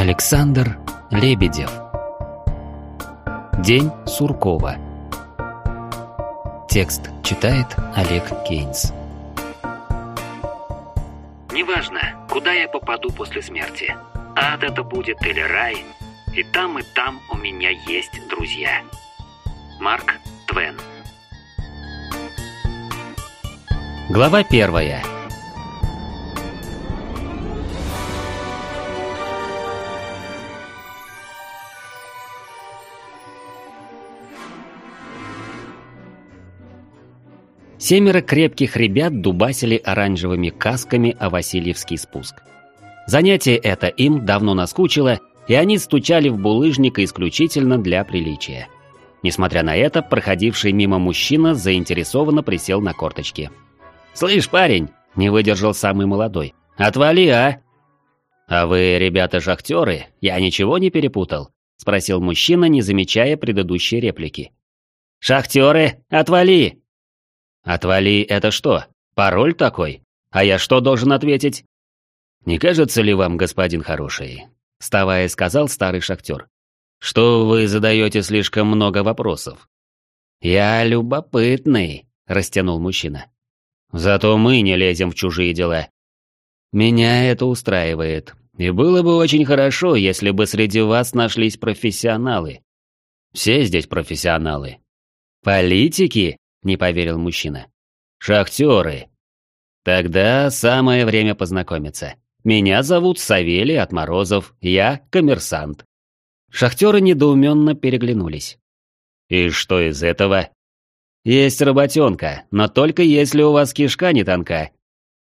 Александр Лебедев День Суркова Текст читает Олег Кейнс Неважно, куда я попаду после смерти. Ад это будет или рай. И там, и там у меня есть друзья. Марк Твен Глава первая Семеро крепких ребят дубасили оранжевыми касками о Васильевский спуск. Занятие это им давно наскучило, и они стучали в булыжник исключительно для приличия. Несмотря на это, проходивший мимо мужчина заинтересованно присел на корточки. «Слышь, парень!» – не выдержал самый молодой. «Отвали, а!» «А вы, ребята, шахтеры, я ничего не перепутал?» – спросил мужчина, не замечая предыдущей реплики. «Шахтеры, отвали!» «Отвали» — это что? Пароль такой? А я что должен ответить? «Не кажется ли вам, господин хороший?» — вставая, сказал старый шахтер. «Что вы задаете слишком много вопросов?» «Я любопытный», — растянул мужчина. «Зато мы не лезем в чужие дела». «Меня это устраивает. И было бы очень хорошо, если бы среди вас нашлись профессионалы. Все здесь профессионалы. Политики?» Не поверил мужчина. «Шахтеры!» «Тогда самое время познакомиться. Меня зовут Савелий Отморозов, я коммерсант». Шахтеры недоуменно переглянулись. «И что из этого?» «Есть работенка, но только если у вас кишка не тонка».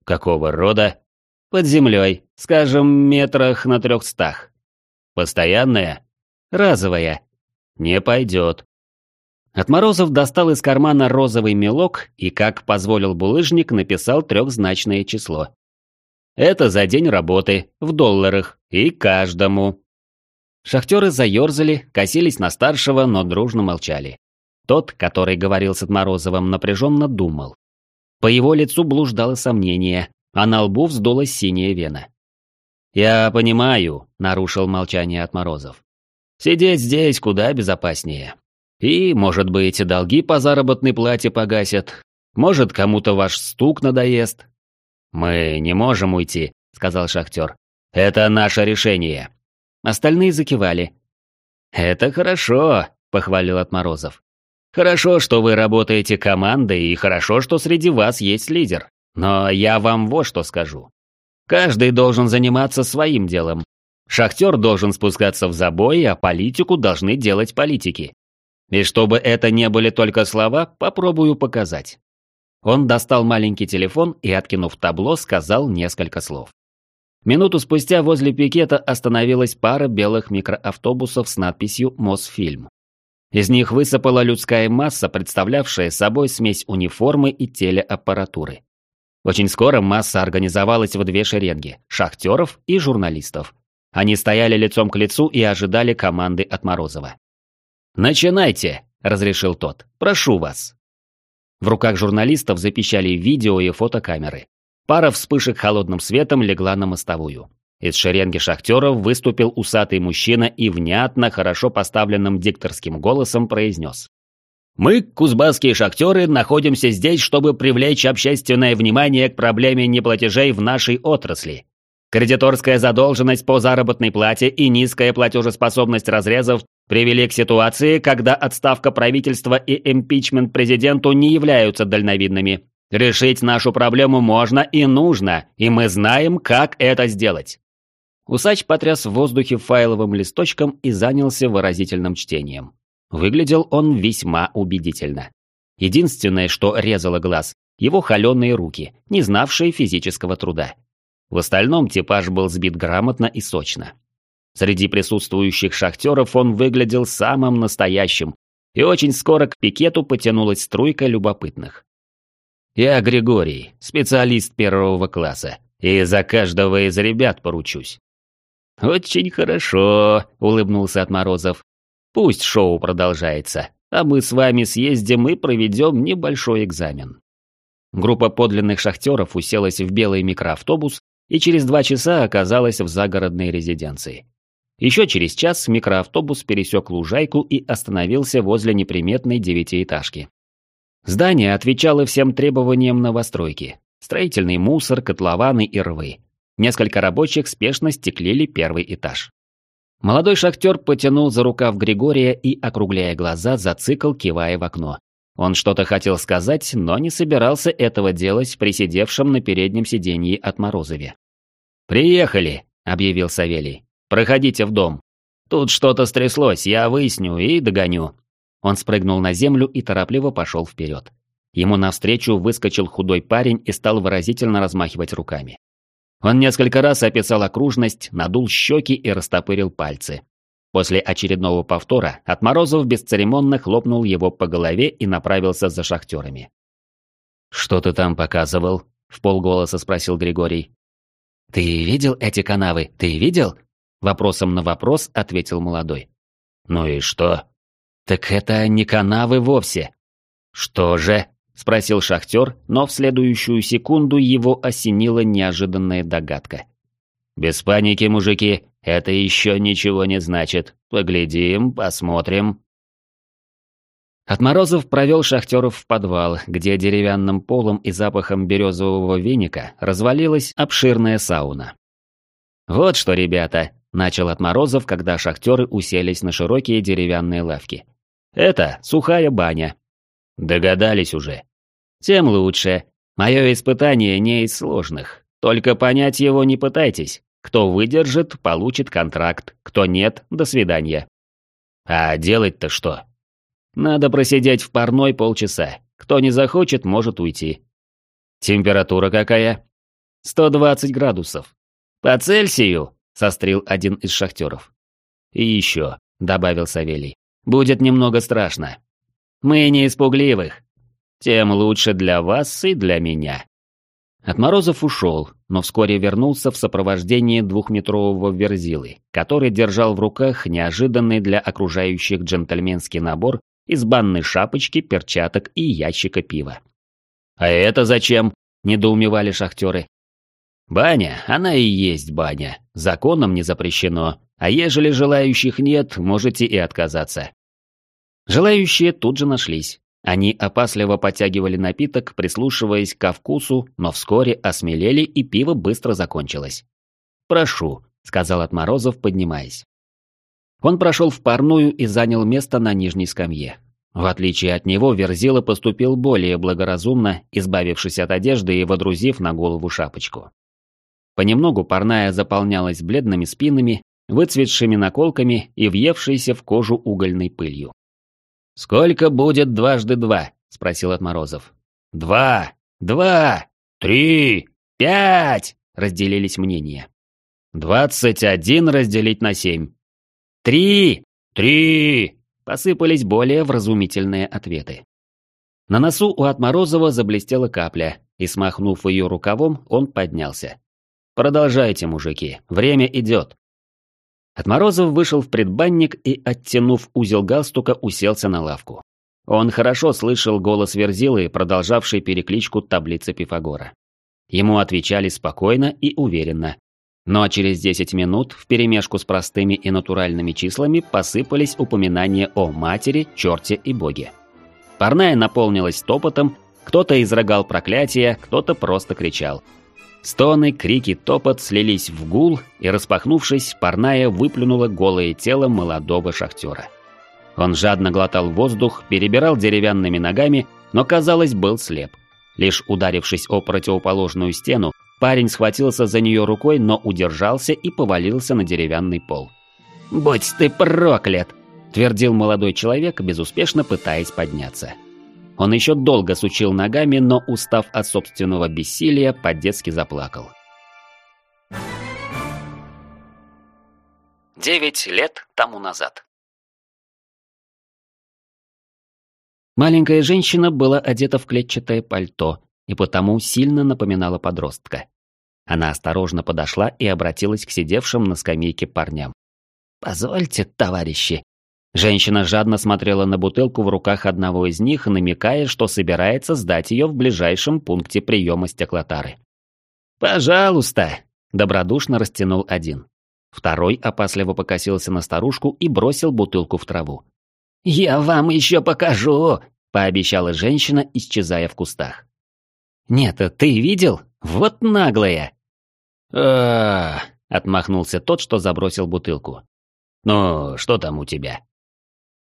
«Какого рода?» «Под землей, скажем, метрах на трехстах». «Постоянная?» «Разовая». «Не пойдет. Отморозов достал из кармана розовый мелок и, как позволил булыжник, написал трехзначное число. Это за день работы, в долларах, и каждому. Шахтеры заерзали, косились на старшего, но дружно молчали. Тот, который говорил с Отморозовым, напряженно думал. По его лицу блуждало сомнение, а на лбу вздулась синяя вена. «Я понимаю», — нарушил молчание Отморозов. «Сидеть здесь куда безопаснее. И, может быть, долги по заработной плате погасят. Может, кому-то ваш стук надоест. «Мы не можем уйти», — сказал шахтер. «Это наше решение». Остальные закивали. «Это хорошо», — похвалил Отморозов. «Хорошо, что вы работаете командой, и хорошо, что среди вас есть лидер. Но я вам вот что скажу. Каждый должен заниматься своим делом. Шахтер должен спускаться в забой, а политику должны делать политики. И чтобы это не были только слова, попробую показать. Он достал маленький телефон и, откинув табло, сказал несколько слов. Минуту спустя возле пикета остановилась пара белых микроавтобусов с надписью «Мосфильм». Из них высыпала людская масса, представлявшая собой смесь униформы и телеаппаратуры. Очень скоро масса организовалась в две шеренги – шахтеров и журналистов. Они стояли лицом к лицу и ожидали команды от Морозова. «Начинайте!» – разрешил тот. «Прошу вас!» В руках журналистов запищали видео и фотокамеры. Пара вспышек холодным светом легла на мостовую. Из шеренги шахтеров выступил усатый мужчина и внятно, хорошо поставленным дикторским голосом произнес. «Мы, кузбасские шахтеры, находимся здесь, чтобы привлечь общественное внимание к проблеме неплатежей в нашей отрасли. Кредиторская задолженность по заработной плате и низкая платежеспособность разрезов привели к ситуации, когда отставка правительства и импичмент президенту не являются дальновидными. Решить нашу проблему можно и нужно, и мы знаем, как это сделать. Усач потряс в воздухе файловым листочком и занялся выразительным чтением. Выглядел он весьма убедительно. Единственное, что резало глаз, его холеные руки, не знавшие физического труда. В остальном типаж был сбит грамотно и сочно. Среди присутствующих шахтеров он выглядел самым настоящим, и очень скоро к пикету потянулась струйка любопытных. «Я Григорий, специалист первого класса, и за каждого из ребят поручусь». «Очень хорошо», — улыбнулся Отморозов. «Пусть шоу продолжается, а мы с вами съездим и проведем небольшой экзамен». Группа подлинных шахтеров уселась в белый микроавтобус и через два часа оказалась в загородной резиденции. Еще через час микроавтобус пересек лужайку и остановился возле неприметной девятиэтажки. Здание отвечало всем требованиям новостройки. Строительный мусор, котлованы и рвы. Несколько рабочих спешно стеклили первый этаж. Молодой шахтер потянул за рукав Григория и, округляя глаза, зацикл, кивая в окно. Он что-то хотел сказать, но не собирался этого делать при сидевшем на переднем сиденье от Морозове. «Приехали», — объявил Савелий. «Проходите в дом. Тут что-то стряслось, я выясню и догоню». Он спрыгнул на землю и торопливо пошел вперед. Ему навстречу выскочил худой парень и стал выразительно размахивать руками. Он несколько раз описал окружность, надул щеки и растопырил пальцы. После очередного повтора Отморозов бесцеремонно хлопнул его по голове и направился за шахтерами. «Что ты там показывал?» — в полголоса спросил Григорий. «Ты видел эти канавы? Ты видел?» Вопросом на вопрос ответил молодой. «Ну и что?» «Так это не канавы вовсе». «Что же?» — спросил шахтер, но в следующую секунду его осенила неожиданная догадка. «Без паники, мужики, это еще ничего не значит. Поглядим, посмотрим». Отморозов провел шахтеров в подвал, где деревянным полом и запахом березового веника развалилась обширная сауна. «Вот что, ребята», — начал Отморозов, когда шахтеры уселись на широкие деревянные лавки. «Это сухая баня». «Догадались уже». «Тем лучше. Мое испытание не из сложных. Только понять его не пытайтесь. Кто выдержит, получит контракт. Кто нет, до свидания». «А делать-то что?» Надо просидеть в парной полчаса. Кто не захочет, может уйти. Температура какая? 120 градусов. По Цельсию, сострил один из шахтеров. И еще, добавил Савелий, будет немного страшно. Мы не испугливых. Тем лучше для вас и для меня. Отморозов ушел, но вскоре вернулся в сопровождении двухметрового верзилы, который держал в руках неожиданный для окружающих джентльменский набор из банной шапочки, перчаток и ящика пива. «А это зачем?» – недоумевали шахтеры. «Баня, она и есть баня. Законом не запрещено. А ежели желающих нет, можете и отказаться». Желающие тут же нашлись. Они опасливо потягивали напиток, прислушиваясь ко вкусу, но вскоре осмелели, и пиво быстро закончилось. «Прошу», — сказал Отморозов, поднимаясь. Он прошел в парную и занял место на нижней скамье. В отличие от него, Верзила поступил более благоразумно, избавившись от одежды и водрузив на голову шапочку. Понемногу парная заполнялась бледными спинами, выцветшими наколками и въевшейся в кожу угольной пылью. «Сколько будет дважды два?» — спросил Отморозов. «Два! Два! Три! Пять!» — разделились мнения. «Двадцать один разделить на семь. «Три! Три!» Посыпались более вразумительные ответы. На носу у Отморозова заблестела капля, и, смахнув ее рукавом, он поднялся. «Продолжайте, мужики, время идет». Отморозов вышел в предбанник и, оттянув узел галстука, уселся на лавку. Он хорошо слышал голос Верзилы, продолжавший перекличку таблицы Пифагора. Ему отвечали спокойно и уверенно, но через 10 минут вперемешку с простыми и натуральными числами посыпались упоминания о матери, черте и боге. Парная наполнилась топотом, кто-то изрыгал проклятия, кто-то просто кричал. Стоны, крики, топот слились в гул, и, распахнувшись, парная выплюнула голое тело молодого шахтера. Он жадно глотал воздух, перебирал деревянными ногами, но, казалось, был слеп. Лишь ударившись о противоположную стену, Парень схватился за нее рукой, но удержался и повалился на деревянный пол. «Будь ты проклят!» – твердил молодой человек, безуспешно пытаясь подняться. Он еще долго сучил ногами, но, устав от собственного бессилия, по-детски заплакал. Девять лет тому назад. Маленькая женщина была одета в клетчатое пальто, и потому сильно напоминала подростка. Она осторожно подошла и обратилась к сидевшим на скамейке парням. «Позвольте, товарищи». Женщина жадно смотрела на бутылку в руках одного из них, намекая, что собирается сдать ее в ближайшем пункте приема стеклотары. «Пожалуйста», — добродушно растянул один. Второй опасливо покосился на старушку и бросил бутылку в траву. «Я вам еще покажу!» — пообещала женщина, исчезая в кустах. «Нет, ты видел? Вот наглая!» а отмахнулся тот, что забросил бутылку. «Ну, что там у тебя?»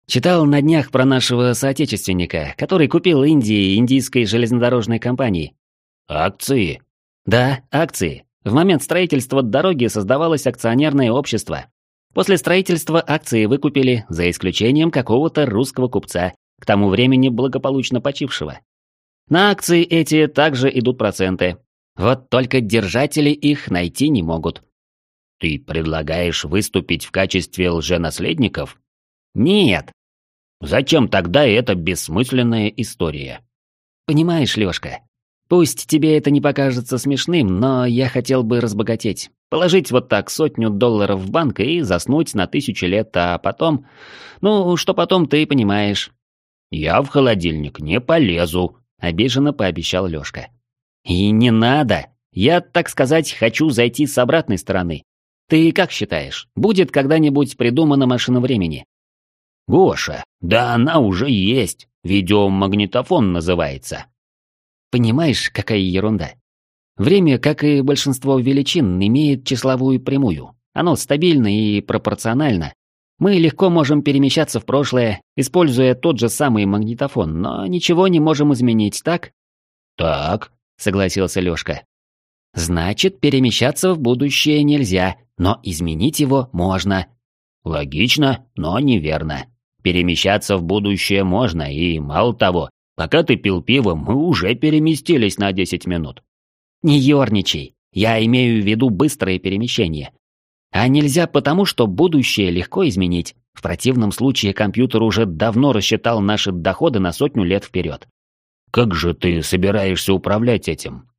Читал на днях про нашего соотечественника, который купил Индии индийской железнодорожной компании. Акции? Да, акции. В момент строительства дороги создавалось акционерное общество. После строительства акции выкупили, за исключением какого-то русского купца, к тому времени благополучно почившего. На акции эти также идут проценты. Вот только держатели их найти не могут. Ты предлагаешь выступить в качестве лженаследников? Нет. Зачем тогда эта бессмысленная история? Понимаешь, Лёшка, Пусть тебе это не покажется смешным, но я хотел бы разбогатеть. Положить вот так сотню долларов в банк и заснуть на тысячу лет, а потом... Ну, что потом, ты понимаешь. «Я в холодильник не полезу», — обиженно пообещал Лёшка. «И не надо. Я, так сказать, хочу зайти с обратной стороны. Ты как считаешь, будет когда-нибудь придумана машина времени?» «Гоша, да она уже есть. Видеомагнитофон называется». Понимаешь, какая ерунда? Время, как и большинство величин, имеет числовую прямую. Оно стабильно и пропорционально. Мы легко можем перемещаться в прошлое, используя тот же самый магнитофон, но ничего не можем изменить, так? Так, согласился Лёшка. Значит, перемещаться в будущее нельзя, но изменить его можно. Логично, но неверно. Перемещаться в будущее можно, и мало того, Пока ты пил пиво, мы уже переместились на 10 минут. Не ерничай. Я имею в виду быстрое перемещение. А нельзя потому, что будущее легко изменить. В противном случае компьютер уже давно рассчитал наши доходы на сотню лет вперед. Как же ты собираешься управлять этим?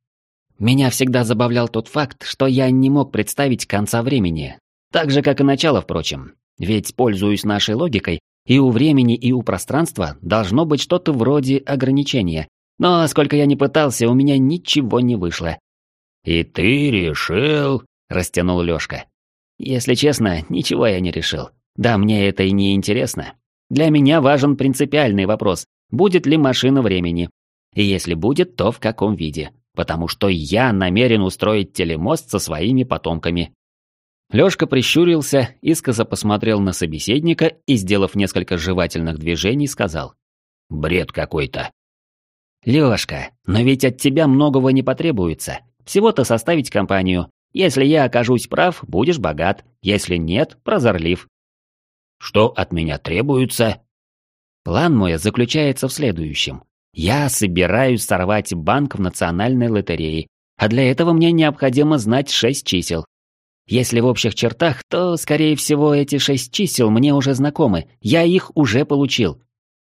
Меня всегда забавлял тот факт, что я не мог представить конца времени. Так же, как и начало, впрочем. Ведь, пользуясь нашей логикой, и у времени, и у пространства должно быть что-то вроде ограничения. Но, сколько я ни пытался, у меня ничего не вышло. «И ты решил...» — растянул Лёшка. «Если честно, ничего я не решил. Да, мне это и не интересно. Для меня важен принципиальный вопрос, будет ли машина времени. И если будет, то в каком виде. Потому что я намерен устроить телемост со своими потомками. Лёшка прищурился, искоса посмотрел на собеседника и, сделав несколько жевательных движений, сказал. «Бред какой-то». «Лёшка, но ведь от тебя многого не потребуется. Всего-то составить компанию. Если я окажусь прав, будешь богат. Если нет, прозорлив». «Что от меня требуется?» План мой заключается в следующем. Я собираюсь сорвать банк в национальной лотерее, а для этого мне необходимо знать шесть чисел, если в общих чертах, то, скорее всего, эти шесть чисел мне уже знакомы, я их уже получил.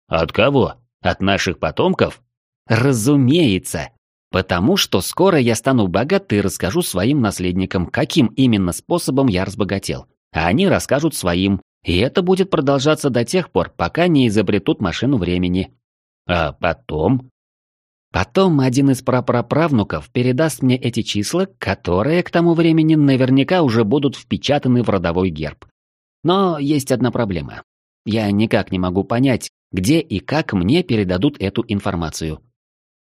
От кого? От наших потомков? Разумеется. Потому что скоро я стану богат и расскажу своим наследникам, каким именно способом я разбогател. А они расскажут своим, и это будет продолжаться до тех пор, пока не изобретут машину времени. А потом? Потом один из прапраправнуков передаст мне эти числа, которые к тому времени наверняка уже будут впечатаны в родовой герб. Но есть одна проблема. Я никак не могу понять, где и как мне передадут эту информацию.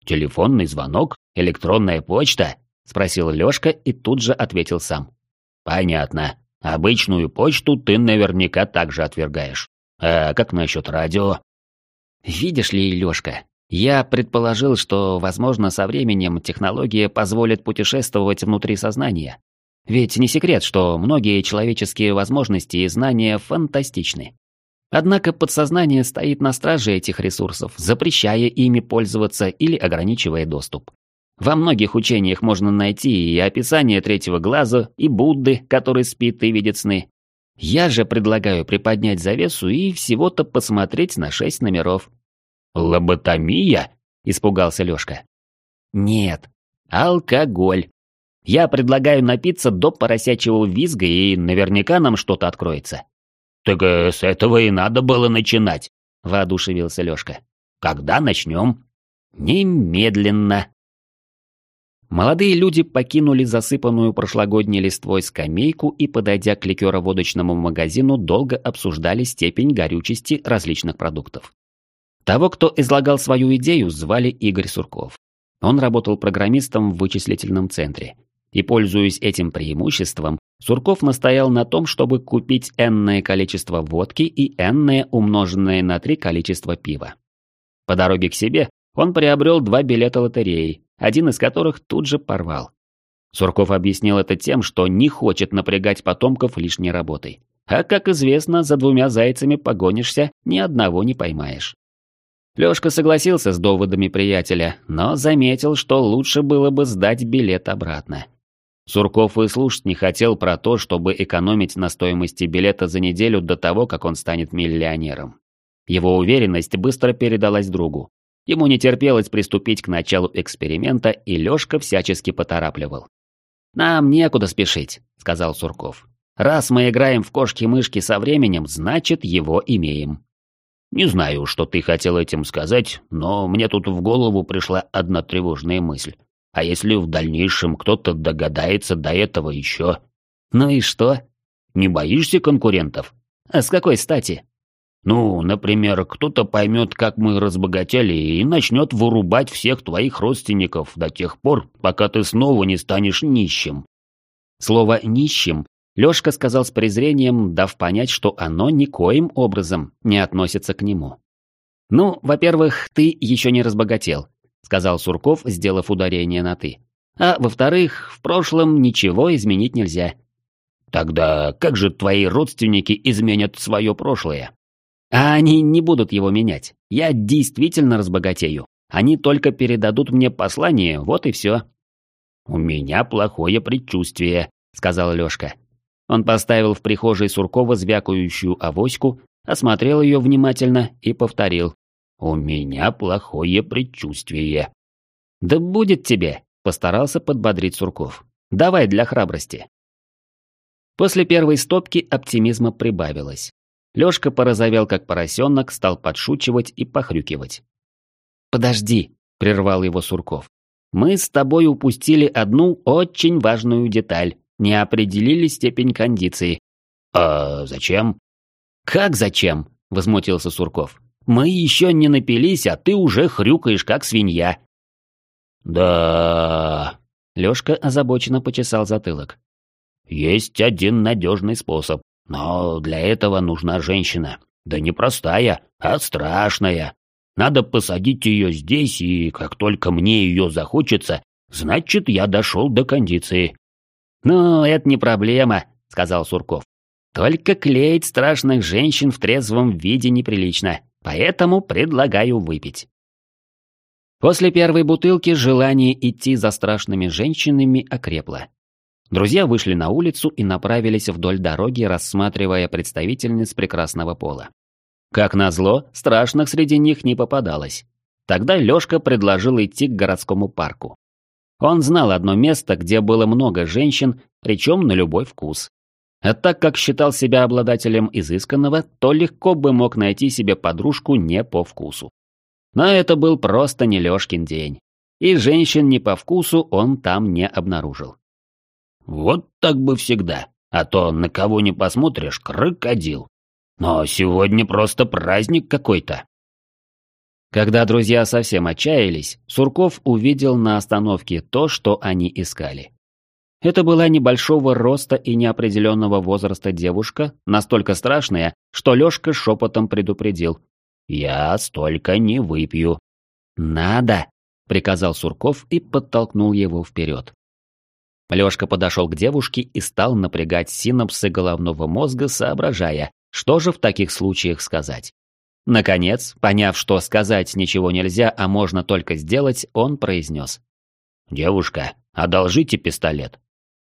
«Телефонный звонок? Электронная почта?» — спросил Лёшка и тут же ответил сам. «Понятно. Обычную почту ты наверняка также отвергаешь. А как насчет радио?» «Видишь ли, Лёшка, я предположил, что, возможно, со временем технология позволит путешествовать внутри сознания. Ведь не секрет, что многие человеческие возможности и знания фантастичны. Однако подсознание стоит на страже этих ресурсов, запрещая ими пользоваться или ограничивая доступ. Во многих учениях можно найти и описание третьего глаза, и Будды, который спит и видит сны. Я же предлагаю приподнять завесу и всего-то посмотреть на шесть номеров, «Лоботомия?» – испугался Лёшка. «Нет, алкоголь. Я предлагаю напиться до поросячьего визга, и наверняка нам что-то откроется». «Так э, с этого и надо было начинать», – воодушевился Лёшка. «Когда начнем?» «Немедленно». Молодые люди покинули засыпанную прошлогодней листвой скамейку и, подойдя к ликероводочному магазину, долго обсуждали степень горючести различных продуктов. Того, кто излагал свою идею, звали Игорь Сурков. Он работал программистом в вычислительном центре. И, пользуясь этим преимуществом, Сурков настоял на том, чтобы купить энное количество водки и энное умноженное на три количество пива. По дороге к себе он приобрел два билета лотереи, один из которых тут же порвал. Сурков объяснил это тем, что не хочет напрягать потомков лишней работой. А, как известно, за двумя зайцами погонишься, ни одного не поймаешь. Лёшка согласился с доводами приятеля, но заметил, что лучше было бы сдать билет обратно. Сурков и слушать не хотел про то, чтобы экономить на стоимости билета за неделю до того, как он станет миллионером. Его уверенность быстро передалась другу. Ему не терпелось приступить к началу эксперимента, и Лёшка всячески поторапливал. «Нам некуда спешить», — сказал Сурков. «Раз мы играем в кошки-мышки со временем, значит, его имеем». «Не знаю, что ты хотел этим сказать, но мне тут в голову пришла одна тревожная мысль. А если в дальнейшем кто-то догадается до этого еще?» «Ну и что?» «Не боишься конкурентов?» «А с какой стати?» Ну, например, кто-то поймет, как мы разбогатели, и начнет вырубать всех твоих родственников до тех пор, пока ты снова не станешь нищим. Слово «нищим» Лёшка сказал с презрением, дав понять, что оно никоим образом не относится к нему. «Ну, во-первых, ты еще не разбогател», — сказал Сурков, сделав ударение на «ты». «А во-вторых, в прошлом ничего изменить нельзя». «Тогда как же твои родственники изменят свое прошлое?» А они не будут его менять. Я действительно разбогатею. Они только передадут мне послание, вот и все. «У меня плохое предчувствие», — сказал Лёшка. Он поставил в прихожей Суркова звякающую авоську, осмотрел ее внимательно и повторил. «У меня плохое предчувствие». «Да будет тебе», — постарался подбодрить Сурков. «Давай для храбрости». После первой стопки оптимизма прибавилось. Лёшка порозовел как поросенок, стал подшучивать и похрюкивать. «Подожди», — прервал его Сурков. «Мы с тобой упустили одну очень важную деталь, не определили степень кондиции». «А зачем?» «Как зачем?» — возмутился Сурков. «Мы еще не напились, а ты уже хрюкаешь, как свинья». «Да...» — Лёшка озабоченно почесал затылок. «Есть один надежный способ. Но для этого нужна женщина. Да не простая, а страшная. Надо посадить ее здесь, и как только мне ее захочется, значит, я дошел до кондиции». «Ну, это не проблема», — сказал Сурков. «Только клеить страшных женщин в трезвом виде неприлично, поэтому предлагаю выпить». После первой бутылки желание идти за страшными женщинами окрепло. Друзья вышли на улицу и направились вдоль дороги, рассматривая представительниц прекрасного пола. Как назло, страшных среди них не попадалось. Тогда Лёшка предложил идти к городскому парку. Он знал одно место, где было много женщин, причем на любой вкус. А так как считал себя обладателем изысканного, то легко бы мог найти себе подружку не по вкусу. Но это был просто не Лёшкин день. И женщин не по вкусу он там не обнаружил. Вот так бы всегда, а то на кого не посмотришь, крокодил. Но сегодня просто праздник какой-то. Когда друзья совсем отчаялись, Сурков увидел на остановке то, что они искали. Это была небольшого роста и неопределенного возраста девушка, настолько страшная, что Лёшка шепотом предупредил. «Я столько не выпью». «Надо!» — приказал Сурков и подтолкнул его вперед. Лёшка подошел к девушке и стал напрягать синапсы головного мозга, соображая, что же в таких случаях сказать. Наконец, поняв, что сказать ничего нельзя, а можно только сделать, он произнес. «Девушка, одолжите пистолет».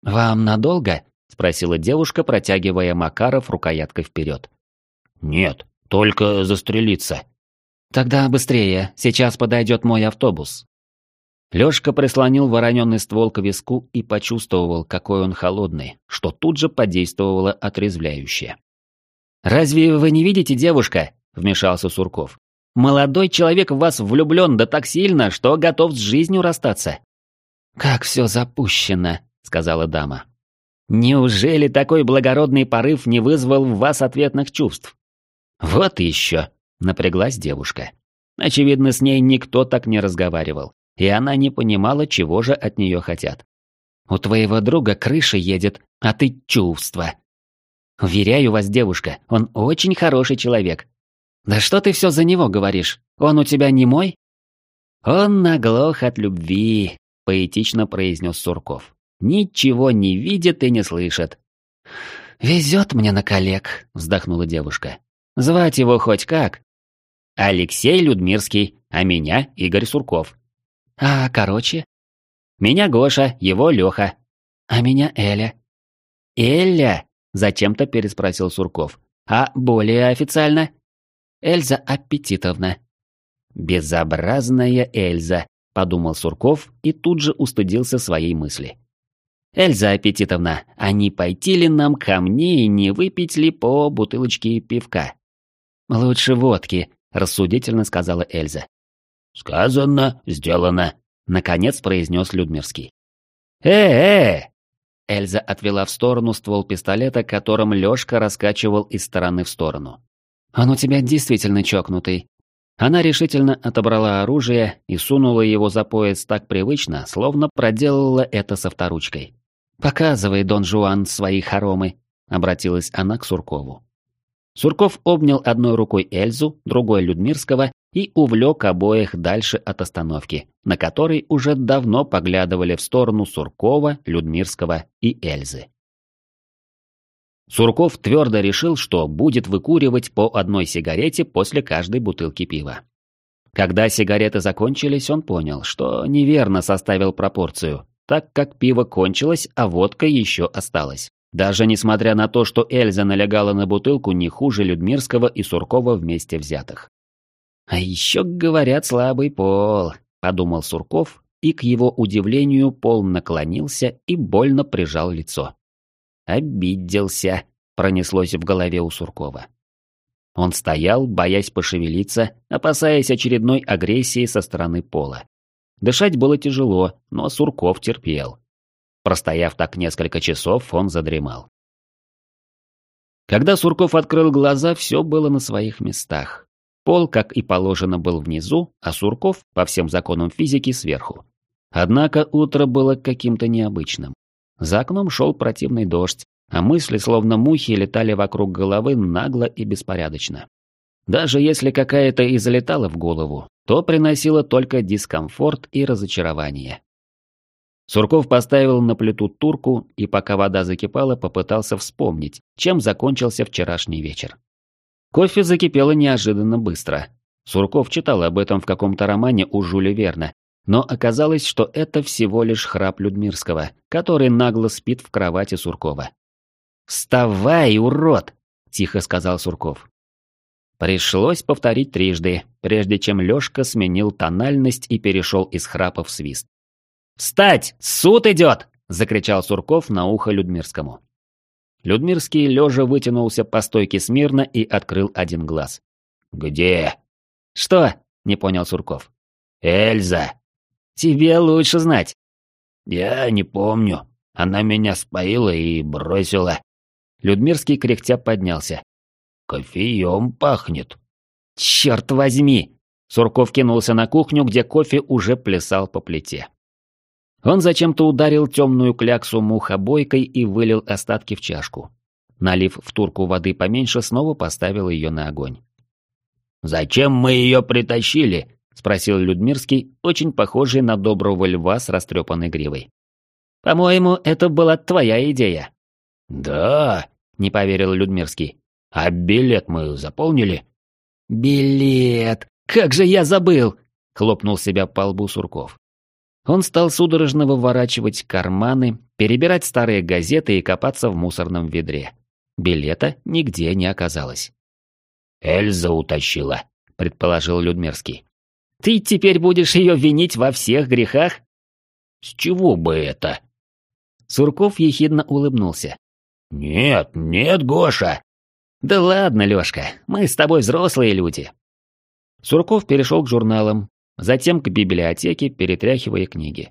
«Вам надолго?» – спросила девушка, протягивая Макаров рукояткой вперед. «Нет, только застрелиться». «Тогда быстрее, сейчас подойдет мой автобус». Лёшка прислонил вороненный ствол к виску и почувствовал, какой он холодный, что тут же подействовало отрезвляюще. «Разве вы не видите, девушка?» – вмешался Сурков. «Молодой человек в вас влюблен да так сильно, что готов с жизнью расстаться». «Как все запущено», — сказала дама. «Неужели такой благородный порыв не вызвал в вас ответных чувств?» «Вот еще», — напряглась девушка. Очевидно, с ней никто так не разговаривал, и она не понимала, чего же от нее хотят. «У твоего друга крыша едет, а ты чувства». «Уверяю вас, девушка, он очень хороший человек». «Да что ты все за него говоришь? Он у тебя не мой?» «Он наглох от любви», — поэтично произнес Сурков. «Ничего не видит и не слышит». «Везет мне на коллег», — вздохнула девушка. «Звать его хоть как?» «Алексей Людмирский, а меня Игорь Сурков». «А короче?» «Меня Гоша, его Леха». «А меня Эля». «Эля?» — зачем-то переспросил Сурков. «А более официально?» «Эльза Аппетитовна», «Безобразная Эльза», — подумал Сурков и тут же устыдился своей мысли. «Эльза Аппетитовна, а не пойти ли нам ко мне и не выпить ли по бутылочке пивка?» «Лучше водки», — рассудительно сказала Эльза. «Сказано, сделано», — наконец произнес Людмирский. «Э-э!» Эльза отвела в сторону ствол пистолета, которым Лёшка раскачивал из стороны в сторону. «Он у тебя действительно чокнутый. Она решительно отобрала оружие и сунула его за пояс так привычно, словно проделала это со вторучкой. «Показывай, Дон Жуан, свои хоромы», — обратилась она к Суркову. Сурков обнял одной рукой Эльзу, другой Людмирского и увлек обоих дальше от остановки, на которой уже давно поглядывали в сторону Суркова, Людмирского и Эльзы. Сурков твердо решил, что будет выкуривать по одной сигарете после каждой бутылки пива. Когда сигареты закончились, он понял, что неверно составил пропорцию, так как пиво кончилось, а водка еще осталась. Даже несмотря на то, что Эльза налегала на бутылку не хуже Людмирского и Суркова вместе взятых. «А еще, говорят, слабый пол», — подумал Сурков, и, к его удивлению, пол наклонился и больно прижал лицо. «Обиделся», — пронеслось в голове у Суркова. Он стоял, боясь пошевелиться, опасаясь очередной агрессии со стороны пола. Дышать было тяжело, но Сурков терпел. Простояв так несколько часов, он задремал. Когда Сурков открыл глаза, все было на своих местах. Пол, как и положено, был внизу, а Сурков, по всем законам физики, сверху. Однако утро было каким-то необычным. За окном шел противный дождь, а мысли, словно мухи, летали вокруг головы нагло и беспорядочно. Даже если какая-то и залетала в голову, то приносила только дискомфорт и разочарование. Сурков поставил на плиту турку и, пока вода закипала, попытался вспомнить, чем закончился вчерашний вечер. Кофе закипело неожиданно быстро. Сурков читал об этом в каком-то романе у Жюля Верна но оказалось, что это всего лишь храп Людмирского, который нагло спит в кровати Суркова. «Вставай, урод!» – тихо сказал Сурков. Пришлось повторить трижды, прежде чем Лёшка сменил тональность и перешел из храпа в свист. «Встать! Суд идет!» – закричал Сурков на ухо Людмирскому. Людмирский лежа вытянулся по стойке смирно и открыл один глаз. «Где?» «Что?» – не понял Сурков. «Эльза!» Тебе лучше знать. Я не помню. Она меня споила и бросила. Людмирский кряхтя поднялся. Кофеем пахнет. Черт возьми! Сурков кинулся на кухню, где кофе уже плясал по плите. Он зачем-то ударил темную кляксу мухобойкой и вылил остатки в чашку. Налив в турку воды поменьше, снова поставил ее на огонь. «Зачем мы ее притащили?» — спросил Людмирский, очень похожий на доброго льва с растрепанной гривой. «По-моему, это была твоя идея». «Да», — не поверил Людмирский. «А билет мы заполнили?» «Билет! Как же я забыл!» — хлопнул себя по лбу Сурков. Он стал судорожно выворачивать карманы, перебирать старые газеты и копаться в мусорном ведре. Билета нигде не оказалось. «Эльза утащила», — предположил Людмирский. Ты теперь будешь ее винить во всех грехах? С чего бы это? Сурков ехидно улыбнулся. Нет, нет, Гоша. Да ладно, Лешка, мы с тобой взрослые люди. Сурков перешел к журналам, затем к библиотеке, перетряхивая книги.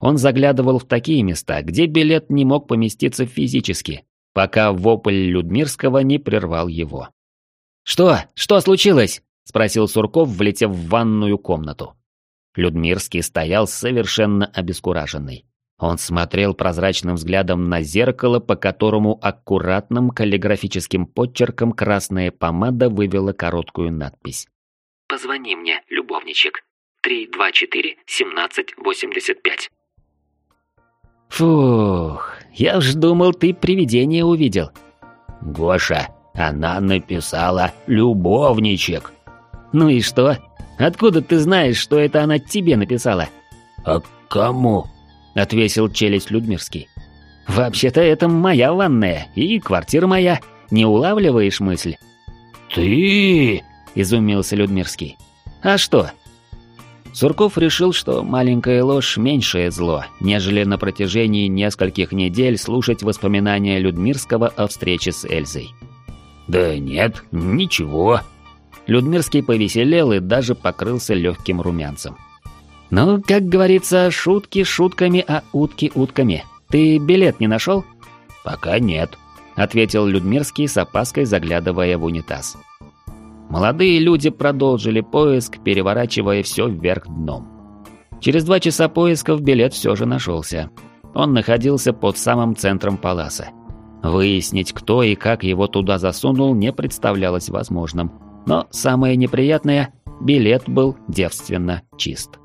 Он заглядывал в такие места, где билет не мог поместиться физически, пока вопль Людмирского не прервал его. «Что? Что случилось?» – спросил Сурков, влетев в ванную комнату. Людмирский стоял совершенно обескураженный. Он смотрел прозрачным взглядом на зеркало, по которому аккуратным каллиграфическим подчерком красная помада вывела короткую надпись. «Позвони мне, любовничек. 324-1785». Фух, я уж думал, ты привидение увидел. Гоша, она написала «любовничек». Ну и что? Откуда ты знаешь, что это она тебе написала? А кому? Отвесил челюсть Людмирский. Вообще-то это моя ванная и квартира моя. Не улавливаешь мысль? Ты? Изумился Людмирский. А что? Сурков решил, что маленькая ложь – меньшее зло, нежели на протяжении нескольких недель слушать воспоминания Людмирского о встрече с Эльзой. «Да нет, ничего». Людмирский повеселел и даже покрылся легким румянцем. «Ну, как говорится, шутки шутками, а утки утками. Ты билет не нашел?» «Пока нет», — ответил Людмирский с опаской, заглядывая в унитаз. Молодые люди продолжили поиск, переворачивая все вверх дном. Через два часа поисков билет все же нашелся. Он находился под самым центром паласа. Выяснить, кто и как его туда засунул, не представлялось возможным. Но самое неприятное – билет был девственно чист.